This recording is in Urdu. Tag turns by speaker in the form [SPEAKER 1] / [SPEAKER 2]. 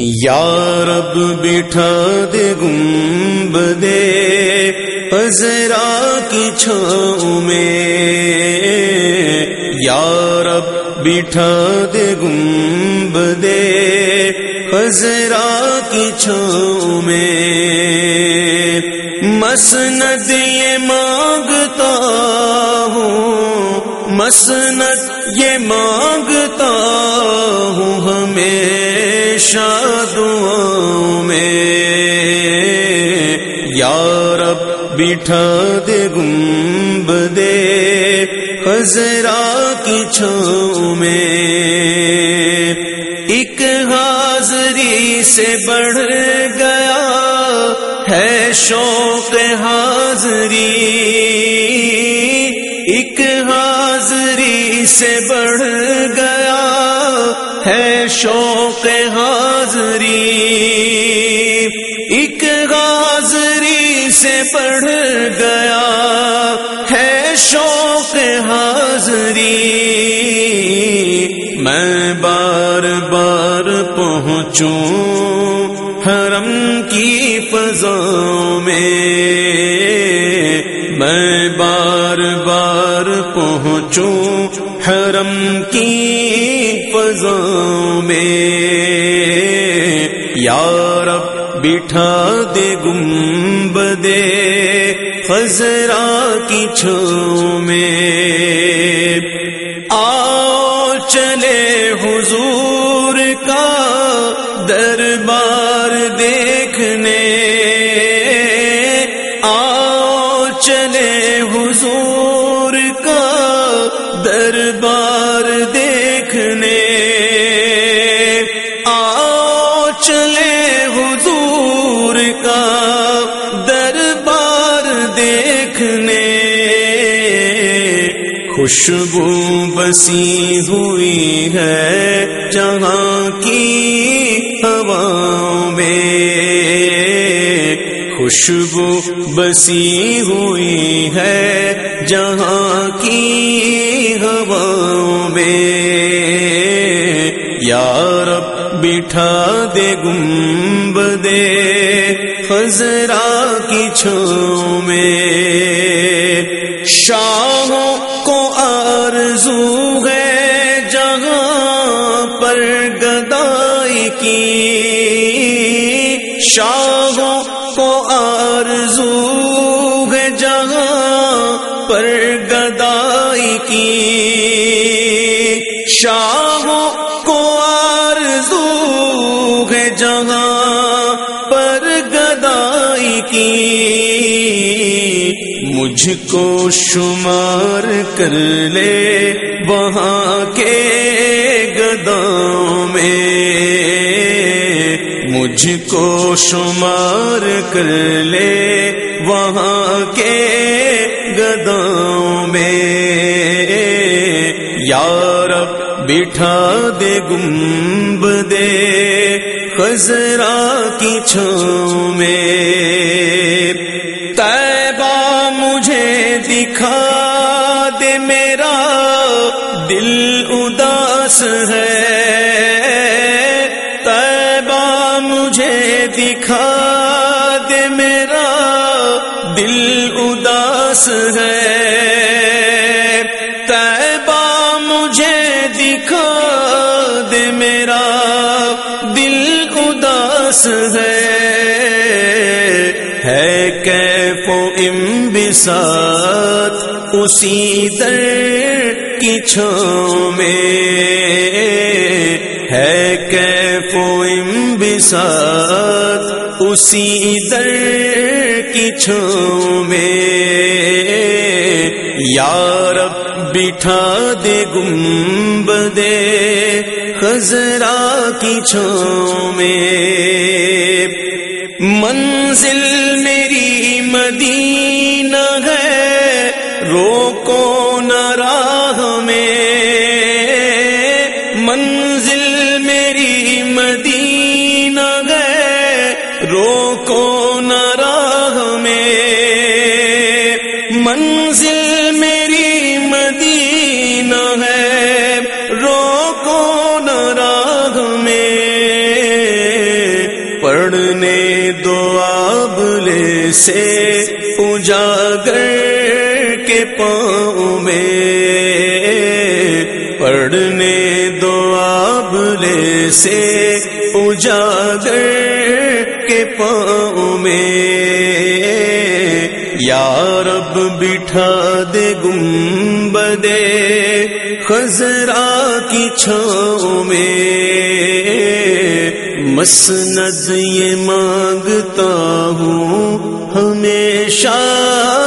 [SPEAKER 1] یا رب بٹھا دے گنب دے پزرا کی چھو میں۔ یا رب بٹھا دے گنب دے پزرا کی چھو میں۔ مسند یہ مانگتا ہوں، مسند یہ مانگتا ہوں ہمیں۔ ہمیشہ دعاؤں میں، یا رب بٹھا دے، گنب دے خزرا کی چھو میں۔ ایک حاضری سے بڑھ گیا ہے شوق حاضری۔ ایک حاضری سے بڑھ گیا ہے شوق حاضری۔ ایک حاضری سے بڑھ گیا ہے شوق حاضری۔ میں بار بار پہنچوں حرم کی فضا میں۔ میں بار بار پہنچوں حرم کی فضا میں۔ یار بٹھا دے گنب خزرا فضرا کی چھو میں۔ خوشبو بسی ہوئی ہے جہاں کی ہوا میں خوشبو بسی ہوئی ہے جہاں کی ہوا میں یارب بٹھا دے گنب دے خزرا کی چھو میں پر گدائی کی شاہوں کو آرزو ہے جہاں پر گدائی کی شاہوں کو آرزو ہے جہاں پر گدائی کی مجھ کو شمار کر لے وہاں کے گداؤں میں مجھ کو شمار کر لے وہاں کے گداؤں میں۔ یارب بٹھا دے، گنب دے خزرا کی چھو میں۔ تیبہ مجھے دکھا دے میرا دل اداس ہے۔ تیبہ مجھے دکھا دے میرا۔ دل اداس ہے۔ تیبہ مجھے دکھا دے میرا۔ دل اداس ہے۔ ہے کیف امبسات اسی در کی چھو میں ہے کیف و امبسات اسی در کی چھو میں یارب بٹھا دے، گنب دے خزرا کی چھو میں۔ منزل میری مدینہ ہے، روکو منزل میری مدینہ ہے۔ روکو نہ راہ میں۔ منزل میری مدینہ ہے۔ روکو نہ راہ میں۔ پڑھنے دو آبلے سے اجاگر کے پاؤں میں۔ پڑھنے سے اجاگر کے پاؤں میں۔ یا رب بٹھا دے گنبدے خزرا کی چھاؤں میں۔ مسند یہ مانگتا ہوں ہمیشہ۔